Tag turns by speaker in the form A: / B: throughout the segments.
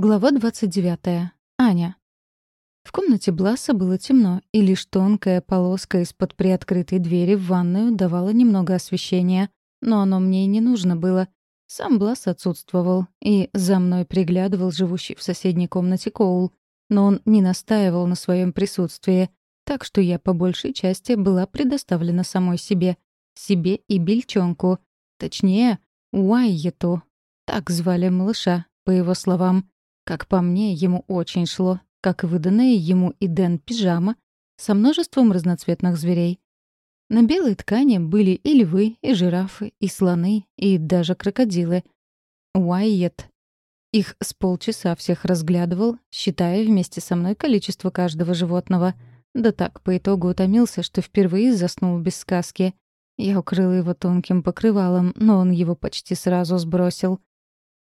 A: Глава 29. Аня. В комнате Бласа было темно, и лишь тонкая полоска из-под приоткрытой двери в ванную давала немного освещения. Но оно мне и не нужно было. Сам Блас отсутствовал, и за мной приглядывал живущий в соседней комнате Коул. Но он не настаивал на своем присутствии, так что я по большей части была предоставлена самой себе. Себе и бельчонку. Точнее, Уайету. Так звали малыша, по его словам. Как по мне, ему очень шло, как выданная ему и Дэн пижама со множеством разноцветных зверей. На белой ткани были и львы, и жирафы, и слоны, и даже крокодилы. Уайет. Их с полчаса всех разглядывал, считая вместе со мной количество каждого животного. Да так по итогу утомился, что впервые заснул без сказки. Я укрыла его тонким покрывалом, но он его почти сразу сбросил.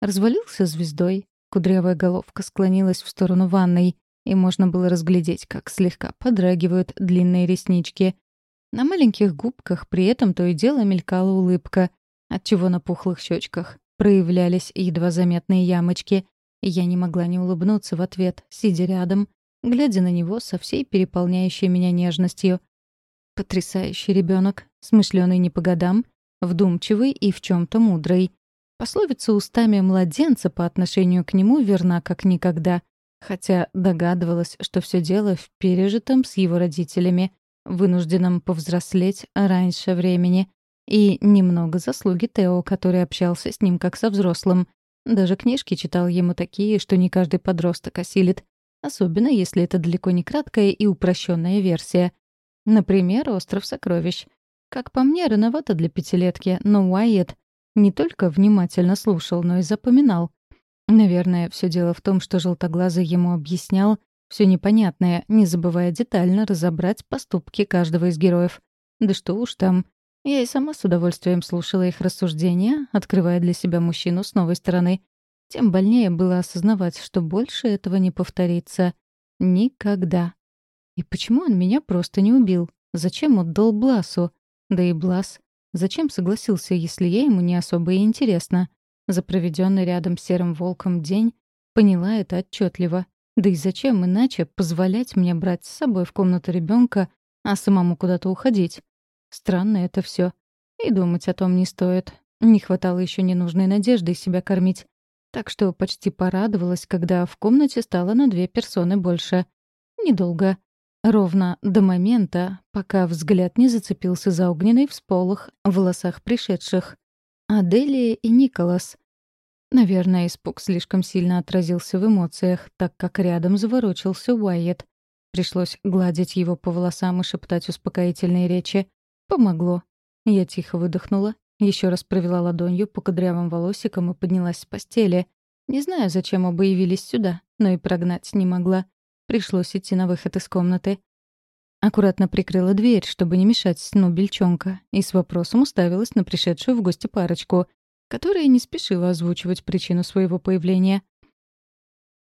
A: Развалился звездой, Кудрявая головка склонилась в сторону ванной, и можно было разглядеть, как слегка подрагивают длинные реснички. На маленьких губках при этом то и дело мелькала улыбка, отчего на пухлых щечках проявлялись едва заметные ямочки, я не могла не улыбнуться в ответ, сидя рядом, глядя на него со всей переполняющей меня нежностью. Потрясающий ребенок, смышленый не по годам, вдумчивый и в чем то мудрый. Пословица устами младенца по отношению к нему верна как никогда, хотя догадывалась, что все дело в пережитом с его родителями, вынужденном повзрослеть раньше времени, и немного заслуги Тео, который общался с ним как со взрослым. Даже книжки читал ему такие, что не каждый подросток осилит, особенно если это далеко не краткая и упрощенная версия. Например, «Остров сокровищ». Как по мне, рановато для пятилетки, но Уайет не только внимательно слушал, но и запоминал. Наверное, все дело в том, что желтоглазый ему объяснял все непонятное, не забывая детально разобрать поступки каждого из героев. Да что уж там. Я и сама с удовольствием слушала их рассуждения, открывая для себя мужчину с новой стороны. Тем больнее было осознавать, что больше этого не повторится. Никогда. И почему он меня просто не убил? Зачем отдал Бласу? Да и Блас Зачем согласился, если я ему не особо и интересна? За проведенный рядом с серым волком день поняла это отчетливо. Да и зачем иначе позволять мне брать с собой в комнату ребенка, а самому куда-то уходить? Странно это все. И думать о том не стоит. Не хватало еще ненужной надежды себя кормить. Так что почти порадовалась, когда в комнате стало на две персоны больше. Недолго. Ровно до момента, пока взгляд не зацепился за огненный всполох в волосах пришедших. Аделия и Николас. Наверное, испуг слишком сильно отразился в эмоциях, так как рядом заворочился Уайет. Пришлось гладить его по волосам и шептать успокоительные речи. Помогло. Я тихо выдохнула, еще раз провела ладонью по кудрявым волосикам и поднялась с постели. Не знаю, зачем оба явились сюда, но и прогнать не могла. Пришлось идти на выход из комнаты. Аккуратно прикрыла дверь, чтобы не мешать сну бельчонка, и с вопросом уставилась на пришедшую в гости парочку, которая не спешила озвучивать причину своего появления.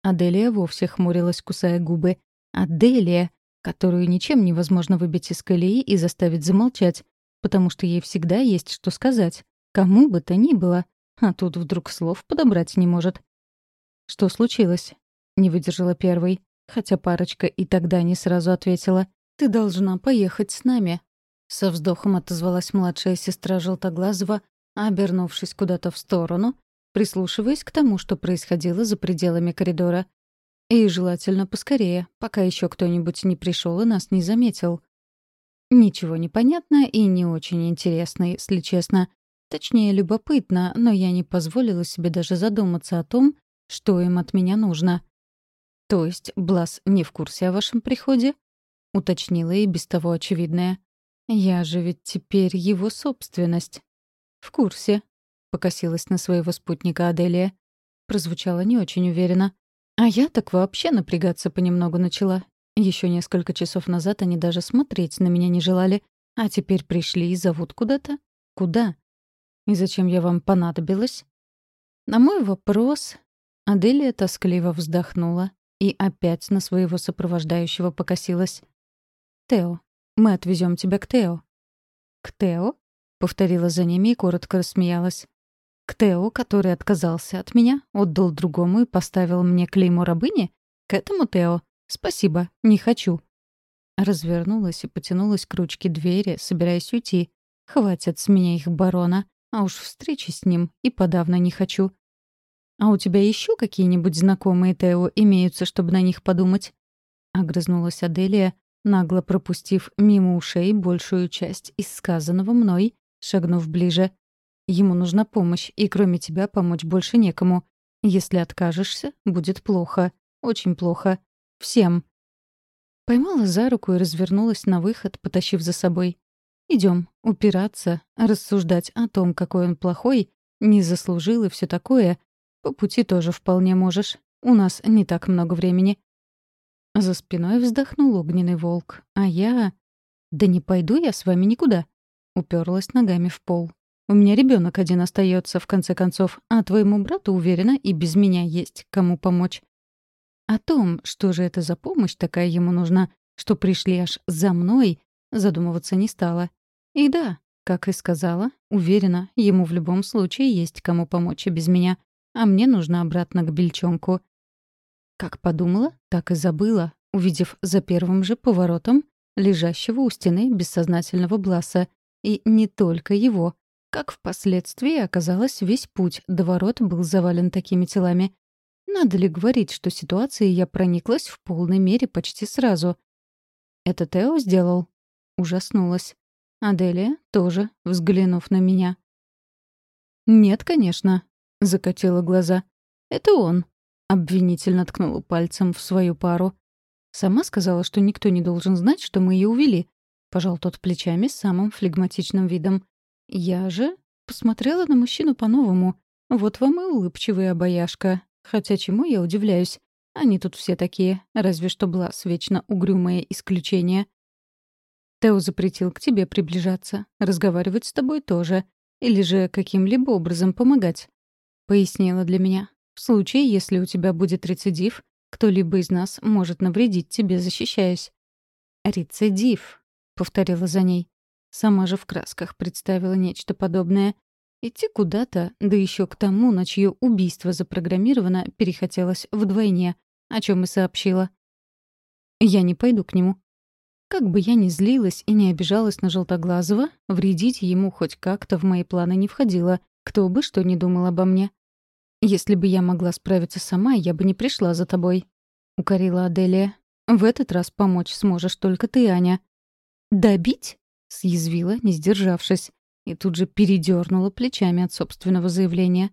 A: Аделия вовсе хмурилась, кусая губы. Аделия, которую ничем невозможно выбить из колеи и заставить замолчать, потому что ей всегда есть что сказать, кому бы то ни было, а тут вдруг слов подобрать не может. «Что случилось?» — не выдержала первой хотя парочка и тогда не сразу ответила. «Ты должна поехать с нами». Со вздохом отозвалась младшая сестра Желтоглазого, обернувшись куда-то в сторону, прислушиваясь к тому, что происходило за пределами коридора. И желательно поскорее, пока еще кто-нибудь не пришел и нас не заметил. Ничего не понятно и не очень интересно, если честно. Точнее, любопытно, но я не позволила себе даже задуматься о том, что им от меня нужно. «То есть Блас не в курсе о вашем приходе?» — уточнила и без того очевидное. «Я же ведь теперь его собственность». «В курсе», — покосилась на своего спутника Аделия. Прозвучало не очень уверенно. А я так вообще напрягаться понемногу начала. Еще несколько часов назад они даже смотреть на меня не желали, а теперь пришли и зовут куда-то. Куда? И зачем я вам понадобилась? На мой вопрос Аделия тоскливо вздохнула и опять на своего сопровождающего покосилась. «Тео, мы отвезем тебя к Тео». «К Тео?» — повторила за ними и коротко рассмеялась. К Тео, который отказался от меня, отдал другому и поставил мне клеймо рабыни? К этому Тео? Спасибо, не хочу. Развернулась и потянулась к ручке двери, собираясь уйти. Хватит с меня их барона, а уж встречи с ним и подавно не хочу. «А у тебя еще какие-нибудь знакомые Тео имеются, чтобы на них подумать?» Огрызнулась Аделия, нагло пропустив мимо ушей большую часть из сказанного мной, шагнув ближе. «Ему нужна помощь, и кроме тебя помочь больше некому. Если откажешься, будет плохо. Очень плохо. Всем». Поймала за руку и развернулась на выход, потащив за собой. Идем, упираться, рассуждать о том, какой он плохой, не заслужил и все такое. По пути тоже вполне можешь. У нас не так много времени. За спиной вздохнул огненный волк, а я... «Да не пойду я с вами никуда», — уперлась ногами в пол. «У меня ребенок один остается в конце концов, а твоему брату, уверена, и без меня есть кому помочь». О том, что же это за помощь такая ему нужна, что пришли аж за мной, задумываться не стала. И да, как и сказала, уверена, ему в любом случае есть кому помочь и без меня, а мне нужно обратно к бельчонку. Как подумала, так и забыла, увидев за первым же поворотом лежащего у стены бессознательного Бласа. И не только его. Как впоследствии оказалось, весь путь до ворот был завален такими телами. Надо ли говорить, что ситуацией я прониклась в полной мере почти сразу? «Это Тео сделал?» Ужаснулась. Аделия тоже, взглянув на меня. «Нет, конечно», — закатила глаза. «Это он», — обвинительно ткнула пальцем в свою пару. Сама сказала, что никто не должен знать, что мы ее увели. Пожал тот плечами с самым флегматичным видом. Я же посмотрела на мужчину по-новому. Вот вам и улыбчивая обаяшка. Хотя чему я удивляюсь? Они тут все такие, разве что Блас вечно угрюмое исключение. Тео запретил к тебе приближаться, разговаривать с тобой тоже, или же каким-либо образом помогать. Пояснила для меня. В случае, если у тебя будет рецидив, кто-либо из нас может навредить тебе, защищаясь. «Рецидив», — повторила за ней. Сама же в красках представила нечто подобное. Идти куда-то, да еще к тому, на чье убийство запрограммировано, перехотелось вдвойне, о чем и сообщила. «Я не пойду к нему». Как бы я ни злилась и не обижалась на Желтоглазого, вредить ему хоть как-то в мои планы не входило, кто бы что ни думал обо мне. «Если бы я могла справиться сама, я бы не пришла за тобой», — укорила Аделия. «В этот раз помочь сможешь только ты, Аня». «Добить?» — съязвила, не сдержавшись, и тут же передернула плечами от собственного заявления.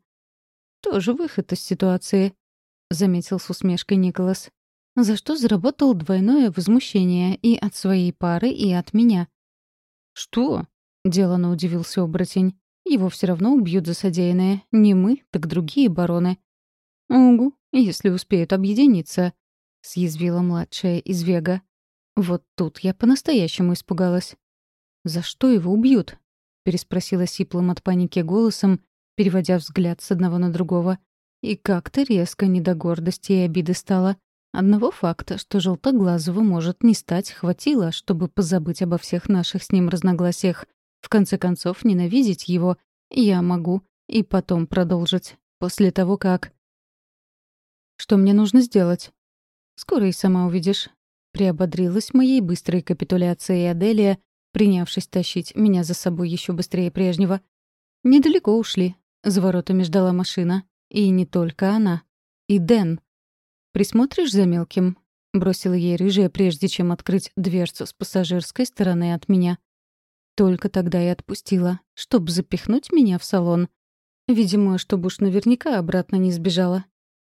A: «Тоже выход из ситуации», — заметил с усмешкой Николас. За что заработал двойное возмущение и от своей пары, и от меня. «Что?» — делано удивился оборотень. Его все равно убьют за содеянное. Не мы, так другие бароны. «Угу, если успеют объединиться», — съязвила младшая из Вега. Вот тут я по-настоящему испугалась. «За что его убьют?» — переспросила сиплым от паники голосом, переводя взгляд с одного на другого. И как-то резко не до гордости и обиды стало. Одного факта, что Желтоглазого может не стать, хватило, чтобы позабыть обо всех наших с ним разногласиях. В конце концов, ненавидеть его я могу и потом продолжить, после того как... Что мне нужно сделать? Скоро и сама увидишь. Приободрилась моей быстрой капитуляцией Аделия, принявшись тащить меня за собой еще быстрее прежнего. Недалеко ушли. За воротами ждала машина. И не только она. И Дэн. «Присмотришь за мелким?» — бросила ей рыжая, прежде чем открыть дверцу с пассажирской стороны от меня. Только тогда и отпустила, чтобы запихнуть меня в салон. Видимо, чтобы уж наверняка обратно не сбежала.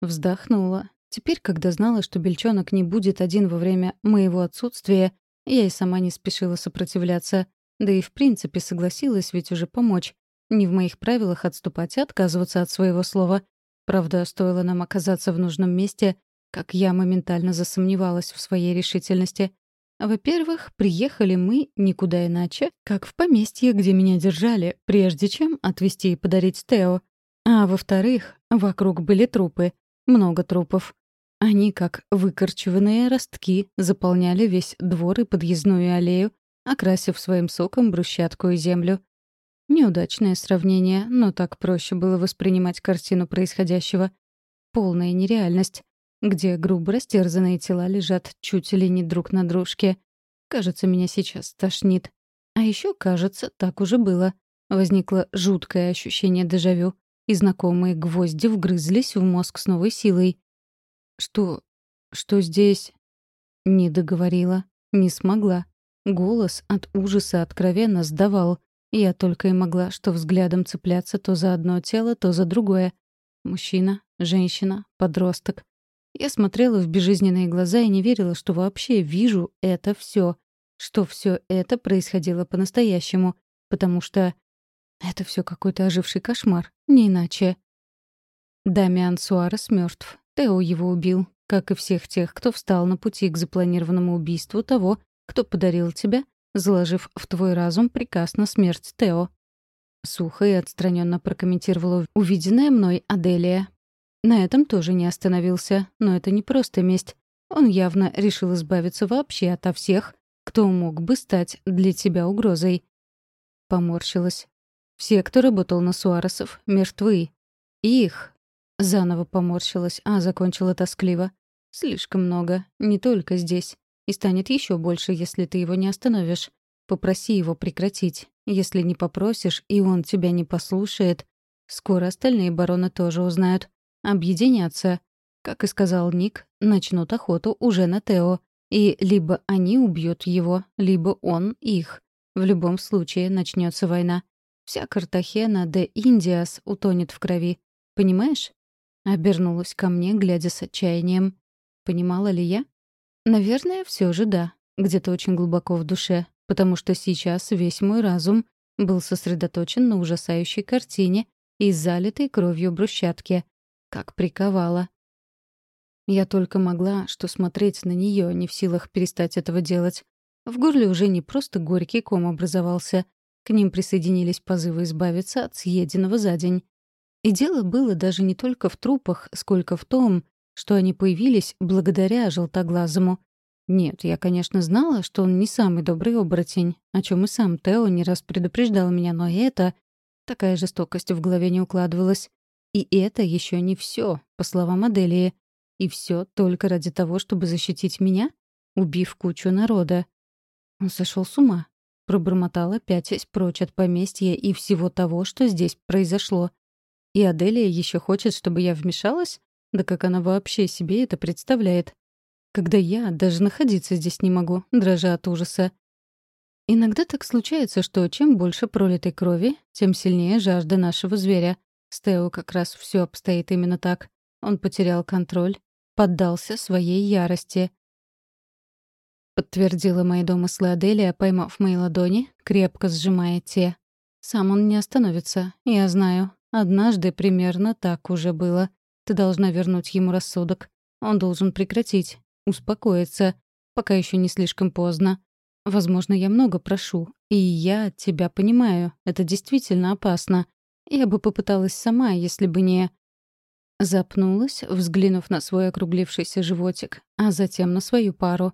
A: Вздохнула. Теперь, когда знала, что бельчонок не будет один во время моего отсутствия, я и сама не спешила сопротивляться. Да и в принципе согласилась ведь уже помочь. Не в моих правилах отступать и отказываться от своего слова. Правда, стоило нам оказаться в нужном месте, как я моментально засомневалась в своей решительности. Во-первых, приехали мы никуда иначе, как в поместье, где меня держали, прежде чем отвезти и подарить Тео. А во-вторых, вокруг были трупы. Много трупов. Они, как выкорчеванные ростки, заполняли весь двор и подъездную аллею, окрасив своим соком брусчатку и землю. Неудачное сравнение, но так проще было воспринимать картину происходящего. Полная нереальность, где грубо растерзанные тела лежат чуть ли не друг на дружке. Кажется, меня сейчас тошнит. А еще, кажется, так уже было. Возникло жуткое ощущение дежавю, и знакомые гвозди вгрызлись в мозг с новой силой. «Что... что здесь?» Не договорила, не смогла. Голос от ужаса откровенно сдавал. Я только и могла что взглядом цепляться то за одно тело, то за другое. Мужчина, женщина, подросток. Я смотрела в безжизненные глаза и не верила, что вообще вижу это все, что все это происходило по-настоящему, потому что это все какой-то оживший кошмар, не иначе. Дамиан Суарес мертв. Тео его убил, как и всех тех, кто встал на пути к запланированному убийству того, кто подарил тебя, заложив в твой разум приказ на смерть Тео. Сухо и отстраненно прокомментировала увиденное мной Аделия. На этом тоже не остановился, но это не просто месть. Он явно решил избавиться вообще ото всех, кто мог бы стать для тебя угрозой. Поморщилась. Все, кто работал на Суаресов, мертвы. Их. Заново поморщилась, а закончила тоскливо. Слишком много, не только здесь. И станет еще больше, если ты его не остановишь. Попроси его прекратить. Если не попросишь, и он тебя не послушает, скоро остальные бароны тоже узнают. Объединятся. Как и сказал Ник, начнут охоту уже на Тео. И либо они убьют его, либо он их. В любом случае начнется война. Вся Картахена де Индиас утонет в крови. Понимаешь? Обернулась ко мне, глядя с отчаянием. Понимала ли я? Наверное, все же да, где-то очень глубоко в душе, потому что сейчас весь мой разум был сосредоточен на ужасающей картине и залитой кровью брусчатке. Как приковала. Я только могла что смотреть на нее, не в силах перестать этого делать. В горле уже не просто горький ком образовался. К ним присоединились позывы избавиться от съеденного за день. И дело было даже не только в трупах, сколько в том, что они появились благодаря желтоглазому. Нет, я, конечно, знала, что он не самый добрый оборотень, о чем и сам Тео не раз предупреждал меня, но это... Такая жестокость в голове не укладывалась. И это еще не все, по словам Аделии. И все только ради того, чтобы защитить меня, убив кучу народа. Он сошел с ума. Пробормотала, пятясь прочь от поместья и всего того, что здесь произошло. И Аделия еще хочет, чтобы я вмешалась? Да как она вообще себе это представляет? Когда я даже находиться здесь не могу, дрожа от ужаса. Иногда так случается, что чем больше пролитой крови, тем сильнее жажда нашего зверя. С Тео как раз все обстоит именно так. Он потерял контроль, поддался своей ярости. Подтвердила мои домыслы Аделия, поймав мои ладони, крепко сжимая те. Сам он не остановится, я знаю. Однажды примерно так уже было. Ты должна вернуть ему рассудок. Он должен прекратить, успокоиться, пока еще не слишком поздно. Возможно, я много прошу, и я тебя понимаю, это действительно опасно. Я бы попыталась сама, если бы не... Запнулась, взглянув на свой округлившийся животик, а затем на свою пару.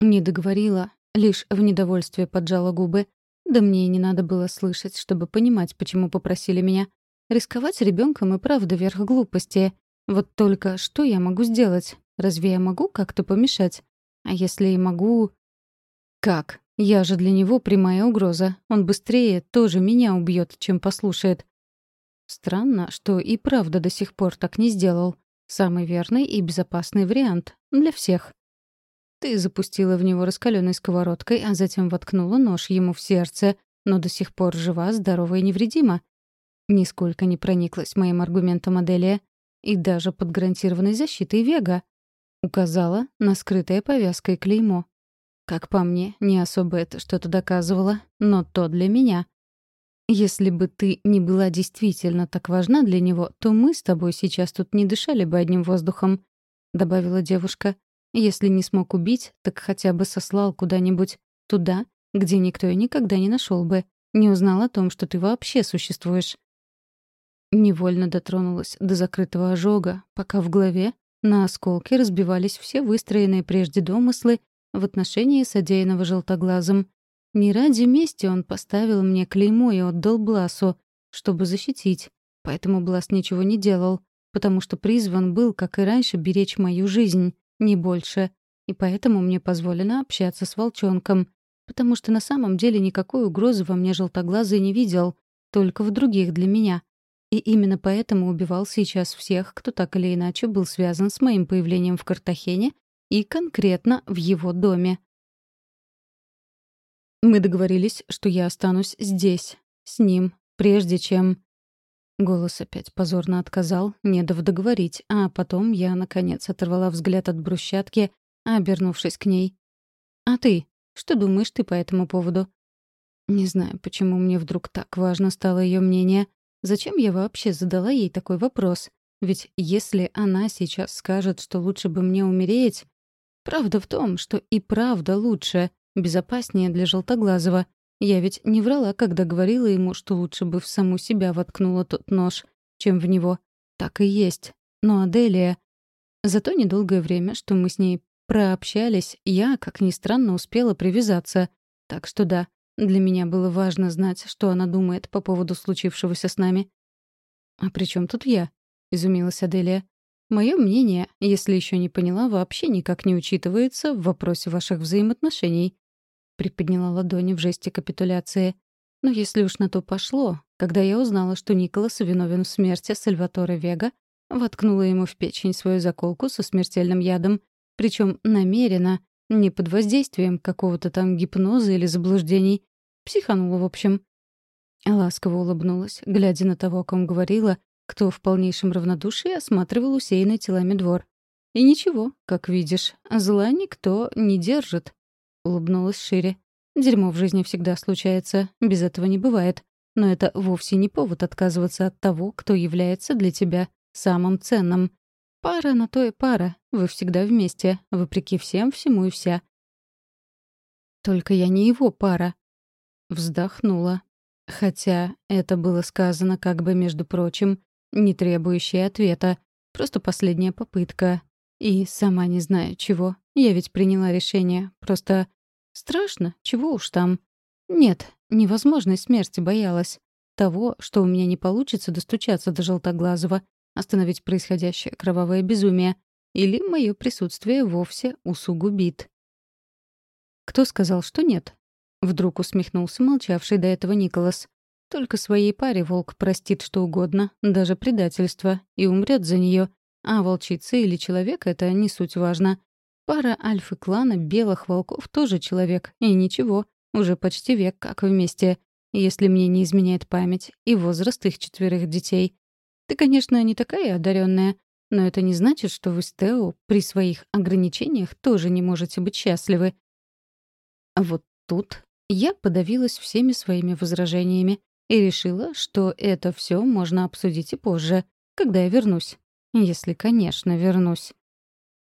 A: Не договорила, лишь в недовольстве поджала губы. Да мне и не надо было слышать, чтобы понимать, почему попросили меня. Рисковать ребенком и правда верх глупости. Вот только что я могу сделать? Разве я могу как-то помешать? А если и могу... Как? Я же для него прямая угроза. Он быстрее тоже меня убьет, чем послушает. Странно, что и правда до сих пор так не сделал. Самый верный и безопасный вариант. Для всех. Ты запустила в него раскаленной сковородкой, а затем воткнула нож ему в сердце, но до сих пор жива, здорова и невредима. Нисколько не прониклась моим аргументом Аделия. И даже под гарантированной защитой Вега. Указала на скрытое повязкой клеймо. Как по мне, не особо это что-то доказывало, но то для меня. Если бы ты не была действительно так важна для него, то мы с тобой сейчас тут не дышали бы одним воздухом, — добавила девушка. Если не смог убить, так хотя бы сослал куда-нибудь туда, где никто и никогда не нашел бы, не узнал о том, что ты вообще существуешь. Невольно дотронулась до закрытого ожога, пока в голове на осколки разбивались все выстроенные прежде домыслы в отношении содеянного желтоглазом. Не ради мести он поставил мне клеймо и отдал Бласу, чтобы защитить. Поэтому Блас ничего не делал, потому что призван был, как и раньше, беречь мою жизнь, не больше. И поэтому мне позволено общаться с волчонком, потому что на самом деле никакой угрозы во мне желтоглазый не видел, только в других для меня. И именно поэтому убивал сейчас всех, кто так или иначе был связан с моим появлением в Картахене и конкретно в его доме. Мы договорились, что я останусь здесь, с ним, прежде чем... Голос опять позорно отказал, не дав договорить, а потом я, наконец, оторвала взгляд от брусчатки, обернувшись к ней. «А ты? Что думаешь ты по этому поводу?» Не знаю, почему мне вдруг так важно стало ее мнение. Зачем я вообще задала ей такой вопрос? Ведь если она сейчас скажет, что лучше бы мне умереть... Правда в том, что и правда лучше, безопаснее для Желтоглазого. Я ведь не врала, когда говорила ему, что лучше бы в саму себя воткнула тот нож, чем в него. Так и есть. Но Аделия... За то недолгое время, что мы с ней прообщались, я, как ни странно, успела привязаться. Так что да, для меня было важно знать, что она думает по поводу случившегося с нами. «А при чем тут я?» — изумилась Аделия. Мое мнение, если еще не поняла, вообще никак не учитывается в вопросе ваших взаимоотношений. Приподняла ладони в жесте капитуляции. Но если уж на то пошло, когда я узнала, что Николас виновен в смерти Сальваторе Вега, воткнула ему в печень свою заколку со смертельным ядом, причем намеренно, не под воздействием какого-то там гипноза или заблуждений. Психанула, в общем. Ласково улыбнулась, глядя на того, о ком говорила, кто в полнейшем равнодушии осматривал усеянный телами двор. «И ничего, как видишь, зла никто не держит», — улыбнулась шире. «Дерьмо в жизни всегда случается, без этого не бывает. Но это вовсе не повод отказываться от того, кто является для тебя самым ценным. Пара на то и пара, вы всегда вместе, вопреки всем, всему и вся». «Только я не его пара», — вздохнула. Хотя это было сказано как бы между прочим, не требующая ответа. Просто последняя попытка. И сама не знаю чего. Я ведь приняла решение. Просто страшно, чего уж там. Нет, невозможной смерти боялась. Того, что у меня не получится достучаться до Желтоглазого, остановить происходящее кровавое безумие. Или мое присутствие вовсе усугубит. Кто сказал, что нет? Вдруг усмехнулся молчавший до этого Николас. Только своей паре волк простит что угодно, даже предательство, и умрет за нее. А волчица или человек — это не суть важно. Пара альфы-клана белых волков тоже человек, и ничего, уже почти век как вместе, если мне не изменяет память, и возраст их четверых детей. Ты, конечно, не такая одаренная, но это не значит, что вы с Тео при своих ограничениях тоже не можете быть счастливы. А вот тут я подавилась всеми своими возражениями и решила, что это все можно обсудить и позже, когда я вернусь. Если, конечно, вернусь.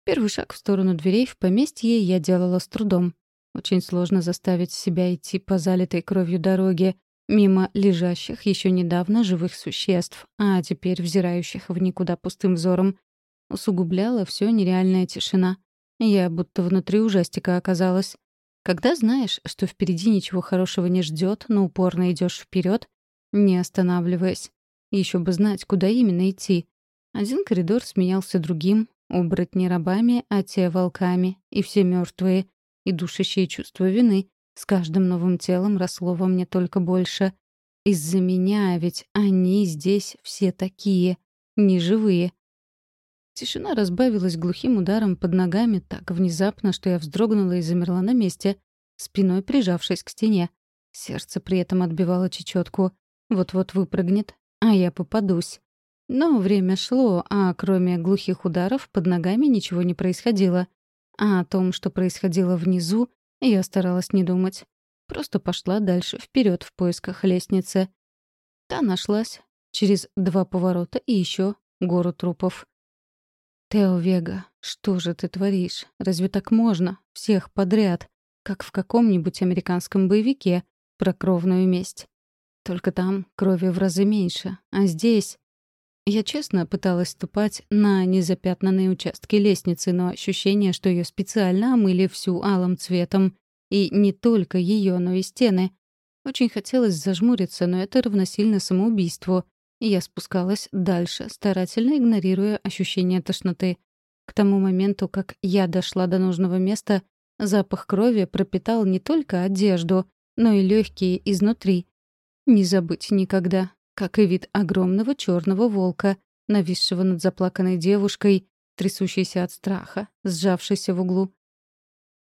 A: Первый шаг в сторону дверей в поместье я делала с трудом. Очень сложно заставить себя идти по залитой кровью дороге, мимо лежащих еще недавно живых существ, а теперь взирающих в никуда пустым взором. Усугубляла все нереальная тишина. Я будто внутри ужастика оказалась. Когда знаешь, что впереди ничего хорошего не ждет, но упорно идешь вперед, не останавливаясь. Еще бы знать, куда именно идти. Один коридор сменялся другим, оборотни рабами, а те — волками, и все мертвые, и душащее чувство вины с каждым новым телом росло во мне только больше. Из-за меня ведь они здесь все такие, неживые. Тишина разбавилась глухим ударом под ногами так внезапно, что я вздрогнула и замерла на месте, спиной прижавшись к стене. Сердце при этом отбивало чечетку. Вот-вот выпрыгнет, а я попадусь. Но время шло, а кроме глухих ударов под ногами ничего не происходило. А о том, что происходило внизу, я старалась не думать. Просто пошла дальше вперед в поисках лестницы. Та нашлась. Через два поворота и еще гору трупов. «Тео Вега, что же ты творишь? Разве так можно? Всех подряд. Как в каком-нибудь американском боевике про кровную месть. Только там крови в разы меньше. А здесь... Я честно пыталась ступать на незапятнанные участки лестницы, но ощущение, что ее специально омыли всю алым цветом, И не только ее, но и стены. Очень хотелось зажмуриться, но это равносильно самоубийству. Я спускалась дальше, старательно игнорируя ощущение тошноты. К тому моменту, как я дошла до нужного места, запах крови пропитал не только одежду, но и легкие изнутри. Не забыть никогда, как и вид огромного черного волка, нависшего над заплаканной девушкой, трясущейся от страха, сжавшейся в углу.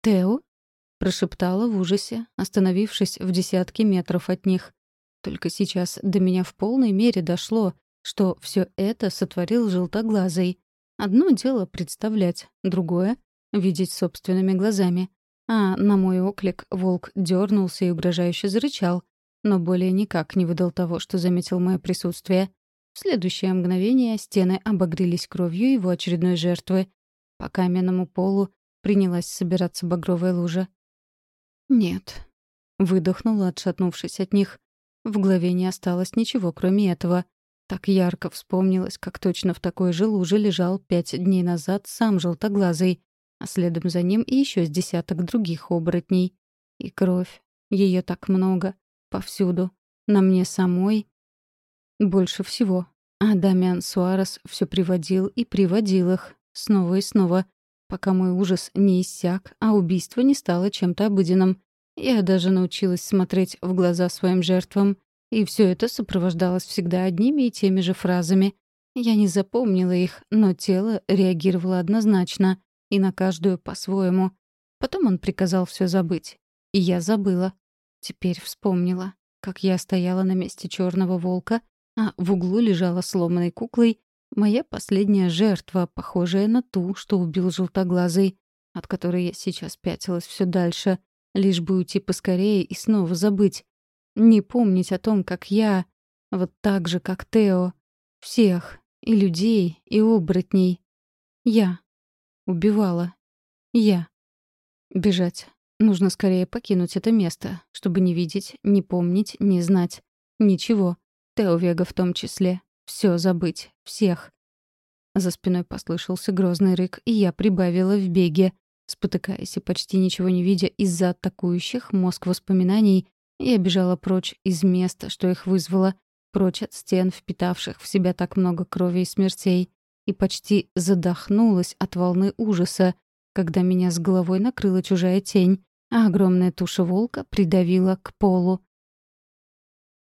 A: «Тео?» — прошептала в ужасе, остановившись в десятке метров от них. Только сейчас до меня в полной мере дошло, что все это сотворил желтоглазый. Одно дело представлять, другое — видеть собственными глазами. А на мой оклик волк дернулся и угрожающе зарычал, но более никак не выдал того, что заметил мое присутствие. В следующее мгновение стены обогрелись кровью его очередной жертвы. По каменному полу принялась собираться багровая лужа. «Нет», — выдохнула, отшатнувшись от них. В голове не осталось ничего, кроме этого. Так ярко вспомнилось, как точно в такой же луже лежал пять дней назад сам желтоглазый, а следом за ним и еще с десяток других оборотней. И кровь. Ее так много. Повсюду. На мне самой. Больше всего. А Дамиан Суарес все приводил и приводил их. Снова и снова. Пока мой ужас не иссяк, а убийство не стало чем-то обыденным. Я даже научилась смотреть в глаза своим жертвам. И все это сопровождалось всегда одними и теми же фразами. Я не запомнила их, но тело реагировало однозначно, и на каждую по-своему. Потом он приказал все забыть. И я забыла. Теперь вспомнила, как я стояла на месте черного волка, а в углу лежала сломанной куклой моя последняя жертва, похожая на ту, что убил желтоглазый, от которой я сейчас пятилась все дальше, лишь бы уйти поскорее и снова забыть. Не помнить о том, как я, вот так же, как Тео, всех, и людей, и оборотней. Я. Убивала. Я. Бежать. Нужно скорее покинуть это место, чтобы не видеть, не помнить, не знать. Ничего. Тео Вега в том числе. Все забыть. Всех. За спиной послышался грозный рык, и я прибавила в беге. Спотыкаясь и почти ничего не видя из-за атакующих мозг воспоминаний, я бежала прочь из места, что их вызвало, прочь от стен, впитавших в себя так много крови и смертей, и почти задохнулась от волны ужаса, когда меня с головой накрыла чужая тень, а огромная туша волка придавила к полу.